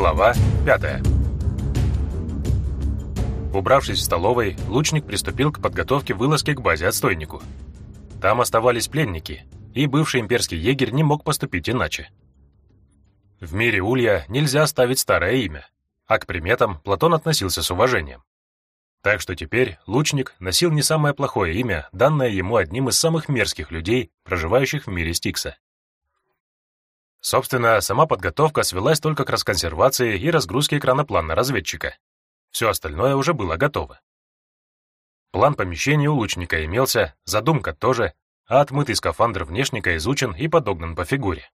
Глава 5 Убравшись в столовой, лучник приступил к подготовке вылазки к базе отстойнику. Там оставались пленники, и бывший имперский егерь не мог поступить иначе. В мире Улья нельзя ставить старое имя, а к приметам Платон относился с уважением. Так что теперь лучник носил не самое плохое имя, данное ему одним из самых мерзких людей, проживающих в мире Стикса. Собственно, сама подготовка свелась только к расконсервации и разгрузке экраноплана разведчика. Все остальное уже было готово. План помещения у лучника имелся, задумка тоже, а отмытый скафандр внешника изучен и подогнан по фигуре.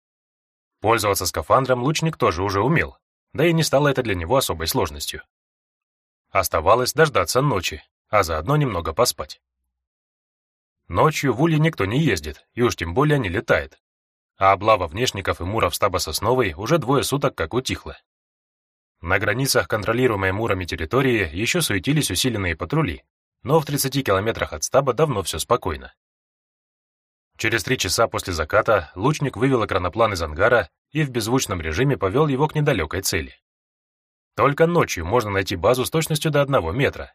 Пользоваться скафандром лучник тоже уже умел, да и не стало это для него особой сложностью. Оставалось дождаться ночи, а заодно немного поспать. Ночью в Улье никто не ездит, и уж тем более не летает. А облава внешников и муров стаба Сосновой уже двое суток как утихла. На границах контролируемой мурами территории еще суетились усиленные патрули, но в 30 километрах от стаба давно все спокойно. Через три часа после заката лучник вывел экраноплан из ангара и в беззвучном режиме повел его к недалекой цели. Только ночью можно найти базу с точностью до одного метра.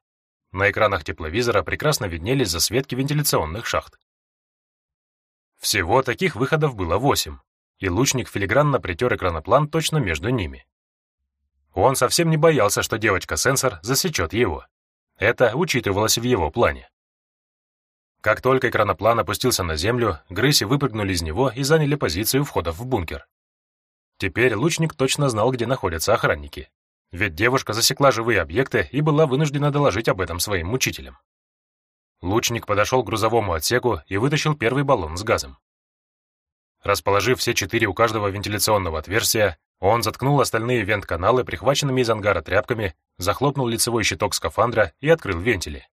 На экранах тепловизора прекрасно виднелись засветки вентиляционных шахт. Всего таких выходов было восемь, и лучник филигранно притер экраноплан точно между ними. Он совсем не боялся, что девочка-сенсор засечет его. Это учитывалось в его плане. Как только экраноплан опустился на землю, грыси выпрыгнули из него и заняли позицию входов в бункер. Теперь лучник точно знал, где находятся охранники. Ведь девушка засекла живые объекты и была вынуждена доложить об этом своим мучителям. Лучник подошел к грузовому отсеку и вытащил первый баллон с газом. Расположив все четыре у каждого вентиляционного отверстия, он заткнул остальные вент-каналы прихваченными из ангара тряпками, захлопнул лицевой щиток скафандра и открыл вентили.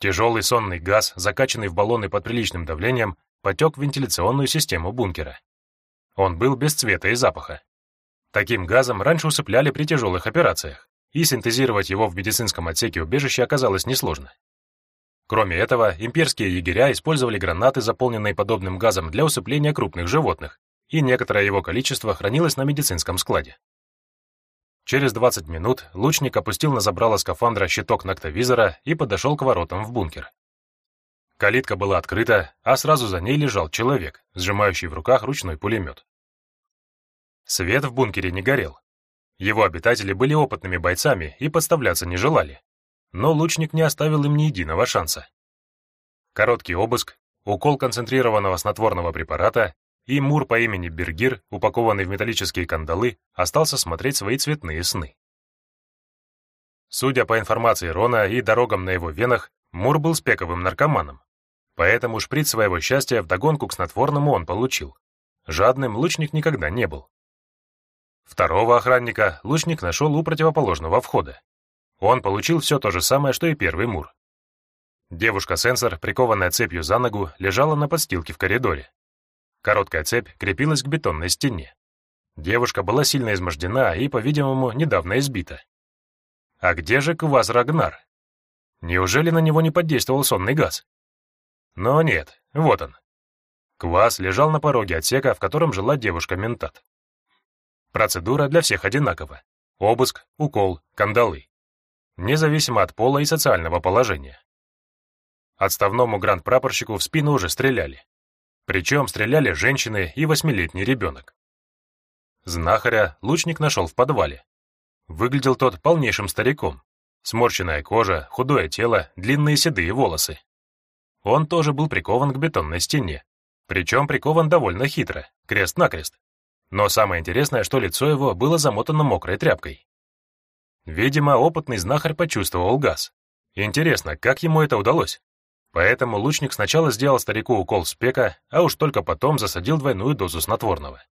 Тяжелый сонный газ, закачанный в баллоны под приличным давлением, потек в вентиляционную систему бункера. Он был без цвета и запаха. Таким газом раньше усыпляли при тяжелых операциях, и синтезировать его в медицинском отсеке убежища оказалось несложно. Кроме этого, имперские егеря использовали гранаты, заполненные подобным газом для усыпления крупных животных, и некоторое его количество хранилось на медицинском складе. Через 20 минут лучник опустил на забрало скафандра щиток ноктовизора и подошел к воротам в бункер. Калитка была открыта, а сразу за ней лежал человек, сжимающий в руках ручной пулемет. Свет в бункере не горел. Его обитатели были опытными бойцами и подставляться не желали. Но лучник не оставил им ни единого шанса. Короткий обыск, укол концентрированного снотворного препарата и Мур по имени Бергир, упакованный в металлические кандалы, остался смотреть свои цветные сны. Судя по информации Рона и дорогам на его венах, Мур был спековым наркоманом, поэтому шприц своего счастья вдогонку к снотворному он получил. Жадным лучник никогда не был. Второго охранника лучник нашел у противоположного входа. Он получил все то же самое, что и первый Мур. Девушка-сенсор, прикованная цепью за ногу, лежала на подстилке в коридоре. Короткая цепь крепилась к бетонной стене. Девушка была сильно измождена и, по-видимому, недавно избита. А где же Квас Рагнар? Неужели на него не подействовал сонный газ? Но нет, вот он. Квас лежал на пороге отсека, в котором жила девушка-ментат. Процедура для всех одинакова. Обыск, укол, кандалы. Независимо от пола и социального положения. Отставному гранд-прапорщику в спину уже стреляли. Причем стреляли женщины и восьмилетний ребенок. Знахаря лучник нашел в подвале. Выглядел тот полнейшим стариком. Сморщенная кожа, худое тело, длинные седые волосы. Он тоже был прикован к бетонной стене. Причем прикован довольно хитро, крест-накрест. Но самое интересное, что лицо его было замотано мокрой тряпкой. Видимо, опытный знахарь почувствовал газ. Интересно, как ему это удалось? Поэтому лучник сначала сделал старику укол спека, а уж только потом засадил двойную дозу снотворного.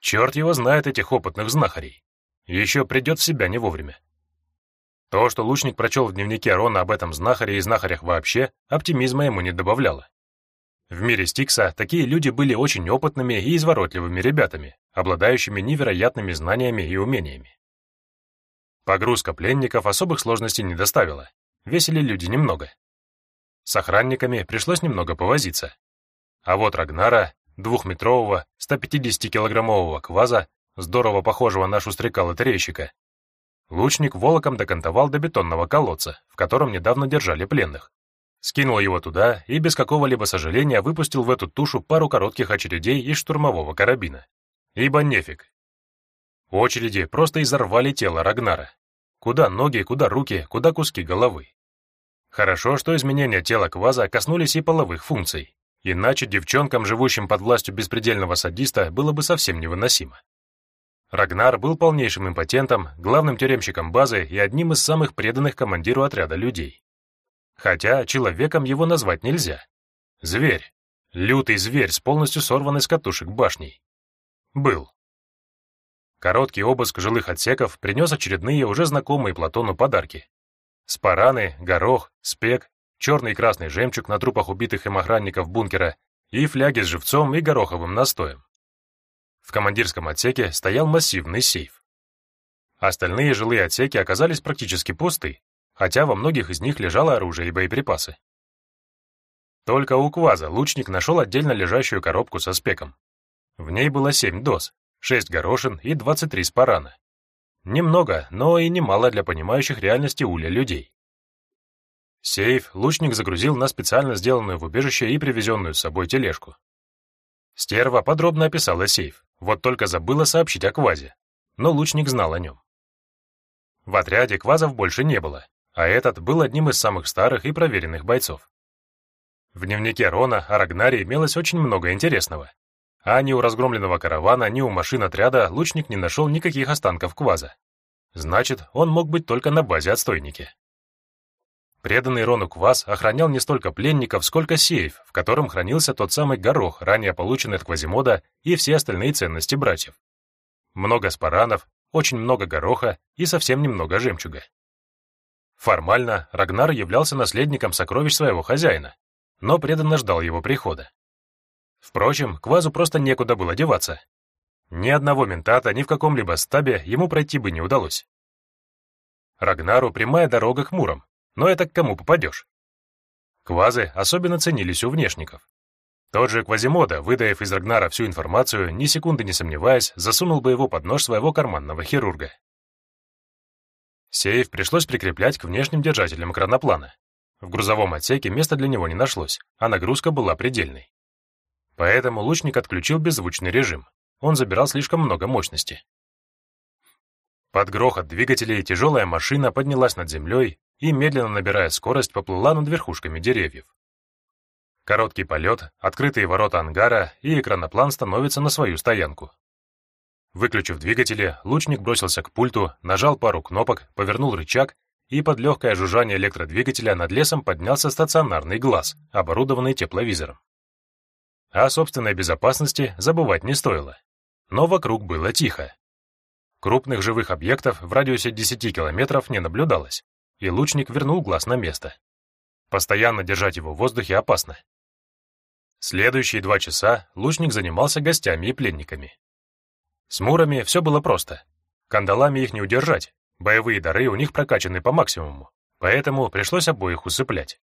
Черт его знает этих опытных знахарей. Еще придет в себя не вовремя. То, что лучник прочел в дневнике Рона об этом знахаре и знахарях вообще, оптимизма ему не добавляло. В мире Стикса такие люди были очень опытными и изворотливыми ребятами, обладающими невероятными знаниями и умениями. Погрузка пленников особых сложностей не доставила. Весили люди немного, с охранниками пришлось немного повозиться. А вот Рагнара, двухметрового, 150-килограммового кваза, здорово похожего на шустряка-лотерейщика. Лучник волоком докантовал до бетонного колодца, в котором недавно держали пленных. Скинул его туда и без какого-либо сожаления выпустил в эту тушу пару коротких очередей из штурмового карабина. Ибо нефиг. Очереди просто изорвали тело Рагнара. Куда ноги, куда руки, куда куски головы. Хорошо, что изменения тела Кваза коснулись и половых функций, иначе девчонкам, живущим под властью беспредельного садиста, было бы совсем невыносимо. Рагнар был полнейшим импотентом, главным тюремщиком базы и одним из самых преданных командиру отряда людей. Хотя человеком его назвать нельзя. Зверь. Лютый зверь с полностью сорванной с катушек башней. Был. Короткий обыск жилых отсеков принес очередные уже знакомые Платону подарки. Спараны, горох, спек, черный и красный жемчуг на трупах убитых им охранников бункера и фляги с живцом и гороховым настоем. В командирском отсеке стоял массивный сейф. Остальные жилые отсеки оказались практически пусты, хотя во многих из них лежало оружие и боеприпасы. Только у Кваза лучник нашел отдельно лежащую коробку со спеком. В ней было семь доз, шесть горошин и двадцать три спарана. Немного, но и немало для понимающих реальности уля людей. Сейф лучник загрузил на специально сделанную в убежище и привезенную с собой тележку. Стерва подробно описала сейф, вот только забыла сообщить о квазе, но лучник знал о нем. В отряде квазов больше не было, а этот был одним из самых старых и проверенных бойцов. В дневнике Рона о Рагнаре имелось очень много интересного, а ни у разгромленного каравана, ни у машин отряда лучник не нашел никаких останков кваза. Значит, он мог быть только на базе отстойники. Преданный Рону кваз охранял не столько пленников, сколько сейф, в котором хранился тот самый горох, ранее полученный от Квазимода, и все остальные ценности братьев. Много спаранов, очень много гороха и совсем немного жемчуга. Формально Рагнар являлся наследником сокровищ своего хозяина, но преданно ждал его прихода. Впрочем, Квазу просто некуда было деваться. Ни одного ментата ни в каком-либо стабе ему пройти бы не удалось. Рагнару прямая дорога к Мурам, но это к кому попадешь? Квазы особенно ценились у внешников. Тот же Квазимода, выдаив из Рагнара всю информацию, ни секунды не сомневаясь, засунул бы его под нож своего карманного хирурга. Сейф пришлось прикреплять к внешним держателям краноплана. В грузовом отсеке места для него не нашлось, а нагрузка была предельной. Поэтому лучник отключил беззвучный режим. Он забирал слишком много мощности. Под грохот двигателей тяжелая машина поднялась над землей и, медленно набирая скорость, поплыла над верхушками деревьев. Короткий полет, открытые ворота ангара, и экраноплан становится на свою стоянку. Выключив двигатели, лучник бросился к пульту, нажал пару кнопок, повернул рычаг, и под легкое жужжание электродвигателя над лесом поднялся стационарный глаз, оборудованный тепловизором. О собственной безопасности забывать не стоило. Но вокруг было тихо. Крупных живых объектов в радиусе 10 километров не наблюдалось, и лучник вернул глаз на место. Постоянно держать его в воздухе опасно. Следующие два часа лучник занимался гостями и пленниками. С мурами все было просто. Кандалами их не удержать, боевые дары у них прокачаны по максимуму, поэтому пришлось обоих усыплять.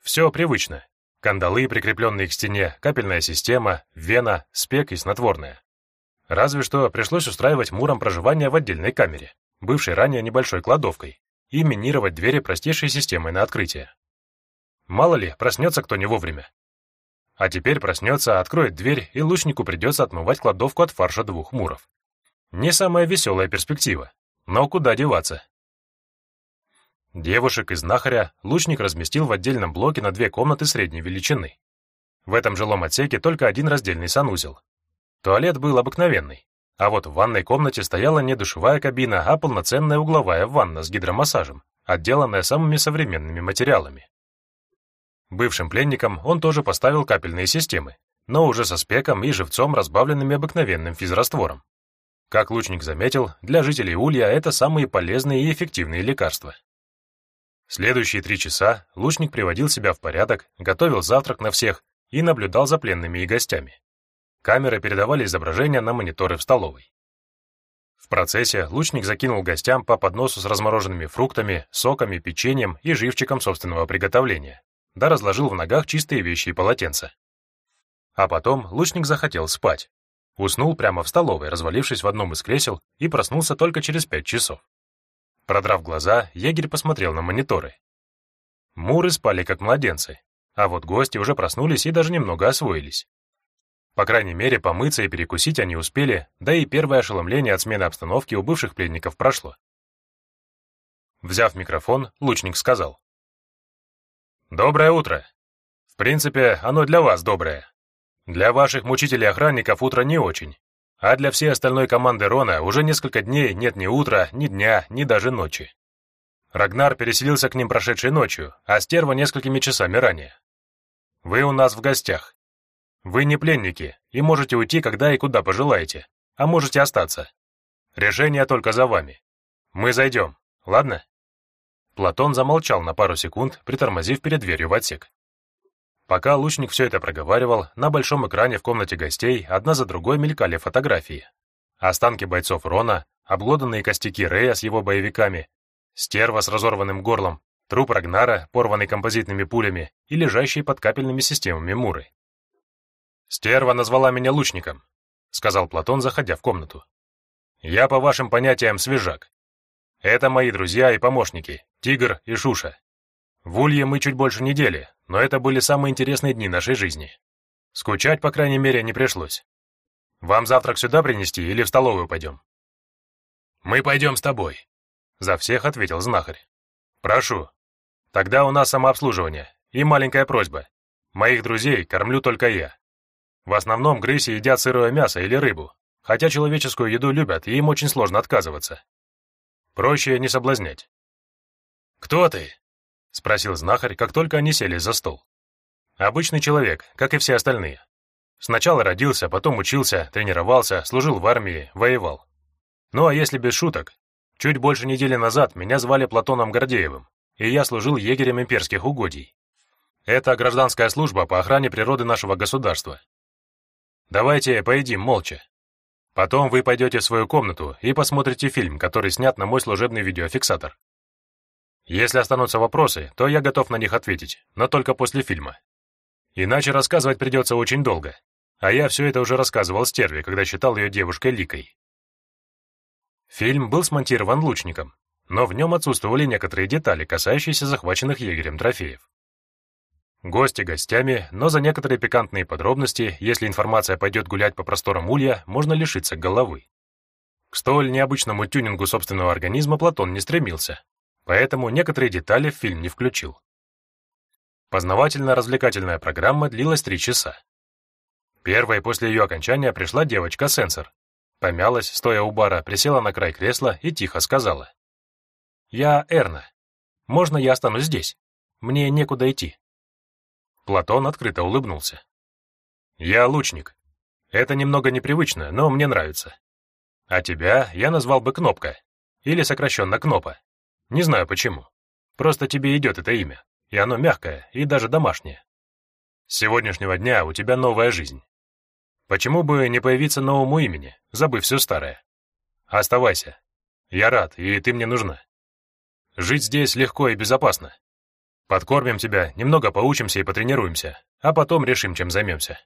Все привычно, Кандалы, прикрепленные к стене, капельная система, вена, спек и снотворное. Разве что пришлось устраивать мурам проживание в отдельной камере, бывшей ранее небольшой кладовкой, и минировать двери простейшей системой на открытие. Мало ли, проснется кто не вовремя. А теперь проснется, откроет дверь, и лучнику придется отмывать кладовку от фарша двух муров. Не самая веселая перспектива, но куда деваться? Девушек из знахаря лучник разместил в отдельном блоке на две комнаты средней величины. В этом жилом отсеке только один раздельный санузел. Туалет был обыкновенный, а вот в ванной комнате стояла не душевая кабина, а полноценная угловая ванна с гидромассажем, отделанная самыми современными материалами. Бывшим пленникам он тоже поставил капельные системы, но уже со спеком и живцом, разбавленными обыкновенным физраствором. Как лучник заметил, для жителей Улья это самые полезные и эффективные лекарства. Следующие три часа лучник приводил себя в порядок, готовил завтрак на всех и наблюдал за пленными и гостями. Камеры передавали изображения на мониторы в столовой. В процессе лучник закинул гостям по подносу с размороженными фруктами, соками, печеньем и живчиком собственного приготовления, да разложил в ногах чистые вещи и полотенца. А потом лучник захотел спать. Уснул прямо в столовой, развалившись в одном из кресел, и проснулся только через пять часов. Продрав глаза, егерь посмотрел на мониторы. Муры спали как младенцы, а вот гости уже проснулись и даже немного освоились. По крайней мере, помыться и перекусить они успели, да и первое ошеломление от смены обстановки у бывших пленников прошло. Взяв микрофон, лучник сказал. «Доброе утро. В принципе, оно для вас доброе. Для ваших мучителей-охранников утро не очень, а для всей остальной команды Рона уже несколько дней нет ни утра, ни дня, ни даже ночи. Рагнар переселился к ним прошедшей ночью, а стерва несколькими часами ранее. Вы у нас в гостях. Вы не пленники и можете уйти, когда и куда пожелаете, а можете остаться. Решение только за вами. Мы зайдем, ладно?» Платон замолчал на пару секунд, притормозив перед дверью в отсек. Пока лучник все это проговаривал, на большом экране в комнате гостей одна за другой мелькали фотографии. Останки бойцов Рона, обглоданные костяки Рея с его боевиками, стерва с разорванным горлом, труп Рагнара, порванный композитными пулями и лежащий под капельными системами Муры. «Стерва назвала меня лучником», — сказал Платон, заходя в комнату. «Я, по вашим понятиям, свежак. Это мои друзья и помощники, Тигр и Шуша. В Улье мы чуть больше недели, но это были самые интересные дни нашей жизни. Скучать, по крайней мере, не пришлось. Вам завтрак сюда принести или в столовую пойдем?» «Мы пойдем с тобой», — за всех ответил знахарь. «Прошу. Тогда у нас самообслуживание. И маленькая просьба. Моих друзей кормлю только я. В основном грыси едят сырое мясо или рыбу, хотя человеческую еду любят, и им очень сложно отказываться. Проще не соблазнять. «Кто ты?» — спросил знахарь, как только они сели за стол. «Обычный человек, как и все остальные. Сначала родился, потом учился, тренировался, служил в армии, воевал. Ну а если без шуток, чуть больше недели назад меня звали Платоном Гордеевым, и я служил егерем имперских угодий. Это гражданская служба по охране природы нашего государства. Давайте поедим молча. Потом вы пойдете в свою комнату и посмотрите фильм, который снят на мой служебный видеофиксатор. Если останутся вопросы, то я готов на них ответить, но только после фильма. Иначе рассказывать придется очень долго, а я все это уже рассказывал Стерве, когда считал ее девушкой Ликой. Фильм был смонтирован лучником, но в нем отсутствовали некоторые детали, касающиеся захваченных егерем трофеев. Гости гостями, но за некоторые пикантные подробности, если информация пойдет гулять по просторам улья, можно лишиться головы. К столь необычному тюнингу собственного организма Платон не стремился, поэтому некоторые детали в фильм не включил. Познавательно-развлекательная программа длилась три часа. Первой после ее окончания пришла девочка-сенсор. Помялась, стоя у бара, присела на край кресла и тихо сказала. «Я Эрна. Можно я останусь здесь? Мне некуда идти». Платон открыто улыбнулся. «Я лучник. Это немного непривычно, но мне нравится. А тебя я назвал бы Кнопка, или сокращенно Кнопа. Не знаю почему. Просто тебе идет это имя, и оно мягкое и даже домашнее. С сегодняшнего дня у тебя новая жизнь. Почему бы не появиться новому имени, забыв все старое? Оставайся. Я рад, и ты мне нужна. Жить здесь легко и безопасно. Подкормим тебя, немного поучимся и потренируемся, а потом решим, чем займемся».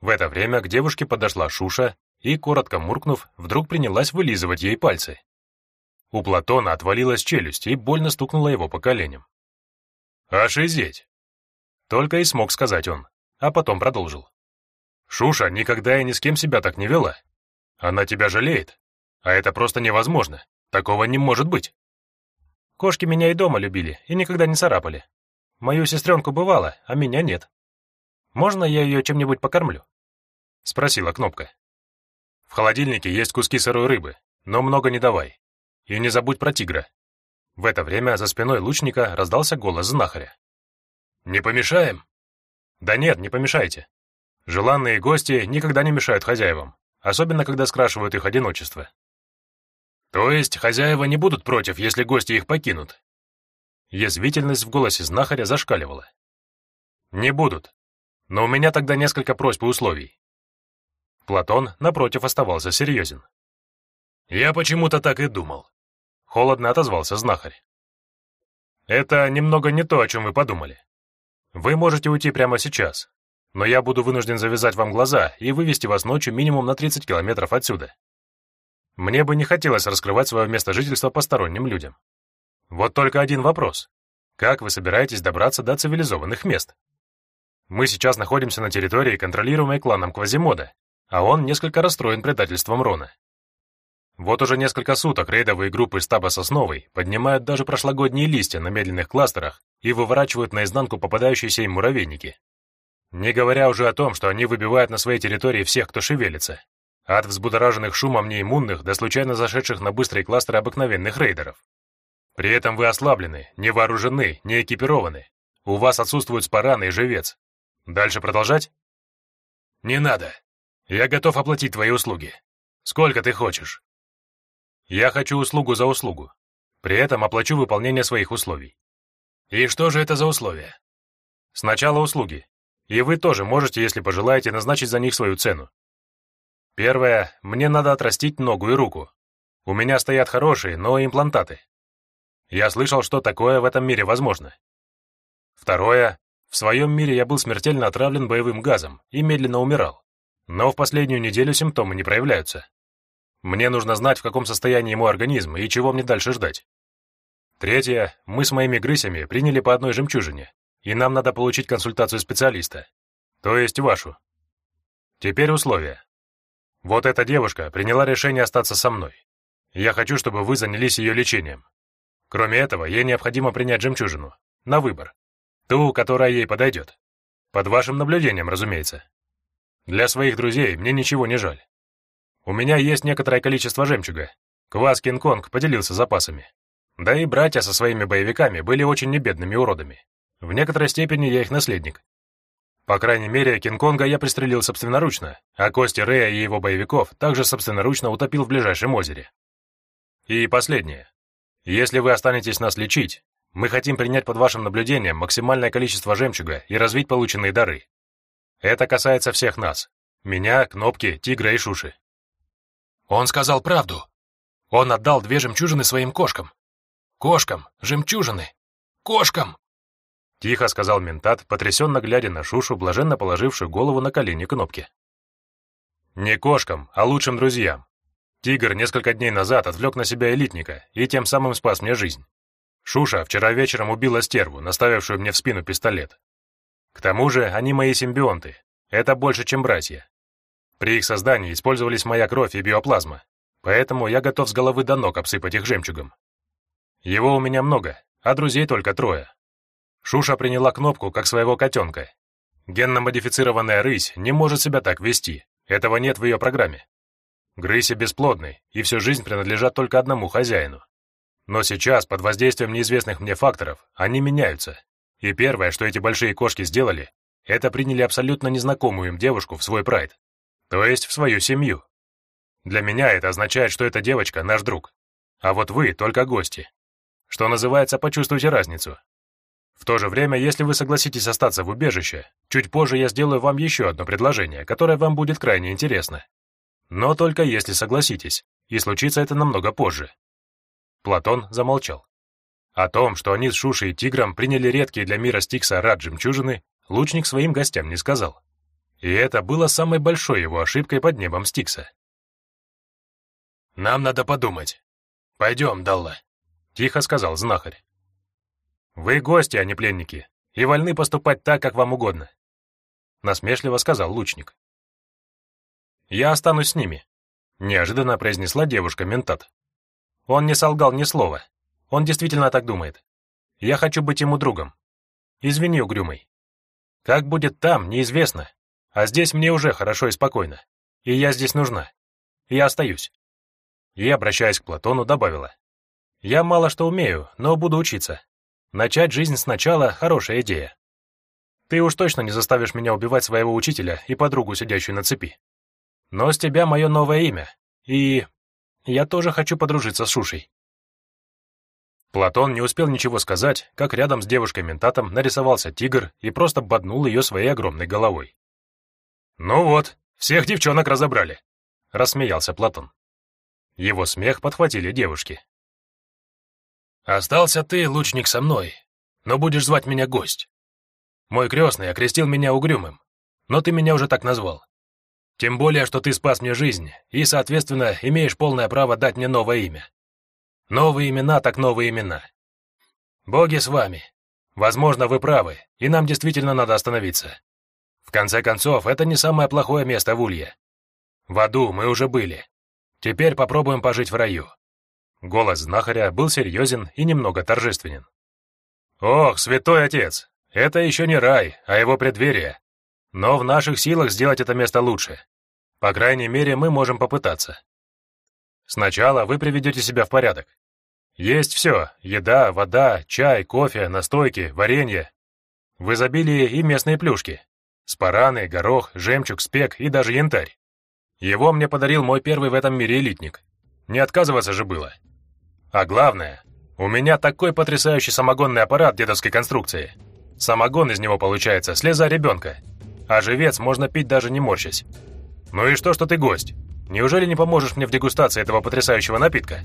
В это время к девушке подошла Шуша и, коротко муркнув, вдруг принялась вылизывать ей пальцы. У Платона отвалилась челюсть и больно стукнула его по коленям. «Ошизеть!» Только и смог сказать он, а потом продолжил. «Шуша никогда и ни с кем себя так не вела. Она тебя жалеет, а это просто невозможно. Такого не может быть». Кошки меня и дома любили, и никогда не царапали. Мою сестренку бывало, а меня нет. Можно я ее чем-нибудь покормлю?» — спросила Кнопка. «В холодильнике есть куски сырой рыбы, но много не давай. И не забудь про тигра». В это время за спиной лучника раздался голос знахаря. «Не помешаем?» «Да нет, не помешайте. Желанные гости никогда не мешают хозяевам, особенно когда скрашивают их одиночество. То есть хозяева не будут против, если гости их покинут? Язвительность в голосе знахаря зашкаливала. Не будут. Но у меня тогда несколько просьб и условий. Платон, напротив, оставался серьезен. Я почему-то так и думал. Холодно отозвался знахарь. Это немного не то, о чем вы подумали. Вы можете уйти прямо сейчас. но я буду вынужден завязать вам глаза и вывести вас ночью минимум на 30 километров отсюда. Мне бы не хотелось раскрывать свое место жительства посторонним людям. Вот только один вопрос. Как вы собираетесь добраться до цивилизованных мест? Мы сейчас находимся на территории, контролируемой кланом Квазимода, а он несколько расстроен предательством Рона. Вот уже несколько суток рейдовые группы стаба Сосновой поднимают даже прошлогодние листья на медленных кластерах и выворачивают наизнанку попадающиеся им муравейники. Не говоря уже о том, что они выбивают на своей территории всех, кто шевелится. От взбудораженных шумом неиммунных до случайно зашедших на быстрые кластеры обыкновенных рейдеров. При этом вы ослаблены, не вооружены, не экипированы. У вас отсутствуют спараны и живец. Дальше продолжать? Не надо. Я готов оплатить твои услуги. Сколько ты хочешь? Я хочу услугу за услугу. При этом оплачу выполнение своих условий. И что же это за условия? Сначала услуги, и вы тоже можете, если пожелаете, назначить за них свою цену. Первое, мне надо отрастить ногу и руку. У меня стоят хорошие, но имплантаты. Я слышал, что такое в этом мире возможно. Второе, в своем мире я был смертельно отравлен боевым газом и медленно умирал. Но в последнюю неделю симптомы не проявляются. Мне нужно знать, в каком состоянии мой организм и чего мне дальше ждать. Третье, мы с моими грысями приняли по одной жемчужине, и нам надо получить консультацию специалиста, то есть вашу. Теперь условия. Вот эта девушка приняла решение остаться со мной. Я хочу, чтобы вы занялись ее лечением. Кроме этого, ей необходимо принять жемчужину, на выбор, ту, которая ей подойдет. Под вашим наблюдением, разумеется. Для своих друзей мне ничего не жаль. У меня есть некоторое количество жемчуга. Квас Кинг-Конг поделился запасами. Да и братья со своими боевиками были очень небедными уродами. В некоторой степени я их наследник. По крайней мере, Кинг-Конга я пристрелил собственноручно, а кости Рэя и его боевиков также собственноручно утопил в ближайшем озере. И последнее. Если вы останетесь нас лечить, мы хотим принять под вашим наблюдением максимальное количество жемчуга и развить полученные дары. Это касается всех нас. Меня, Кнопки, Тигра и Шуши. Он сказал правду. Он отдал две жемчужины своим кошкам. Кошкам, жемчужины, кошкам! Тихо сказал ментат, потрясенно глядя на Шушу, блаженно положившую голову на колени кнопки. Не кошкам, а лучшим друзьям. Тигр несколько дней назад отвлек на себя элитника и тем самым спас мне жизнь. Шуша вчера вечером убила стерву, наставившую мне в спину пистолет. К тому же они мои симбионты. Это больше, чем братья. При их создании использовались моя кровь и биоплазма, поэтому я готов с головы до ног обсыпать их жемчугом. Его у меня много, а друзей только трое. Шуша приняла кнопку, как своего котенка. Генно-модифицированная рысь не может себя так вести, этого нет в ее программе. Грыси бесплодны, и всю жизнь принадлежат только одному хозяину. Но сейчас, под воздействием неизвестных мне факторов, они меняются. И первое, что эти большие кошки сделали, это приняли абсолютно незнакомую им девушку в свой прайд, то есть в свою семью. Для меня это означает, что эта девочка наш друг, а вот вы только гости. Что называется, почувствуйте разницу. В то же время, если вы согласитесь остаться в убежище, чуть позже я сделаю вам еще одно предложение, которое вам будет крайне интересно. Но только если согласитесь, и случится это намного позже. Платон замолчал. О том, что они с Шушей и Тигром приняли редкие для мира Стикса рад жемчужины, лучник своим гостям не сказал. И это было самой большой его ошибкой под небом Стикса. «Нам надо подумать. Пойдем, Далла», — тихо сказал знахарь. «Вы гости, а не пленники, и вольны поступать так, как вам угодно», — насмешливо сказал лучник. «Я останусь с ними», — неожиданно произнесла девушка-ментат. «Он не солгал ни слова. Он действительно так думает. Я хочу быть ему другом. Извини, угрюмый. Как будет там, неизвестно. А здесь мне уже хорошо и спокойно. И я здесь нужна. Я остаюсь». И, обращаясь к Платону, добавила. «Я мало что умею, но буду учиться. Начать жизнь сначала — хорошая идея. Ты уж точно не заставишь меня убивать своего учителя и подругу, сидящую на цепи. Но с тебя мое новое имя, и... я тоже хочу подружиться с Шушей». Платон не успел ничего сказать, как рядом с девушкой-ментатом нарисовался тигр и просто боднул ее своей огромной головой. «Ну вот, всех девчонок разобрали», — рассмеялся Платон. Его смех подхватили девушки. Остался ты, лучник, со мной, но будешь звать меня гость. Мой крестный окрестил меня угрюмым, но ты меня уже так назвал. Тем более, что ты спас мне жизнь, и, соответственно, имеешь полное право дать мне новое имя. Новые имена так новые имена. Боги с вами. Возможно, вы правы, и нам действительно надо остановиться. В конце концов, это не самое плохое место в Улье. В аду мы уже были. Теперь попробуем пожить в раю. Голос знахаря был серьезен и немного торжественен. «Ох, святой отец, это еще не рай, а его преддверие. Но в наших силах сделать это место лучше. По крайней мере, мы можем попытаться. Сначала вы приведете себя в порядок. Есть все – еда, вода, чай, кофе, настойки, варенье. В изобилии и местные плюшки. Спараны, горох, жемчуг, спек и даже янтарь. Его мне подарил мой первый в этом мире элитник. Не отказываться же было. А главное, у меня такой потрясающий самогонный аппарат дедовской конструкции. Самогон из него получается слеза ребенка а живец можно пить даже не морщась. Ну и что, что ты гость? Неужели не поможешь мне в дегустации этого потрясающего напитка?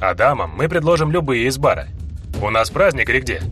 А дамам мы предложим любые из бара. У нас праздник или где?»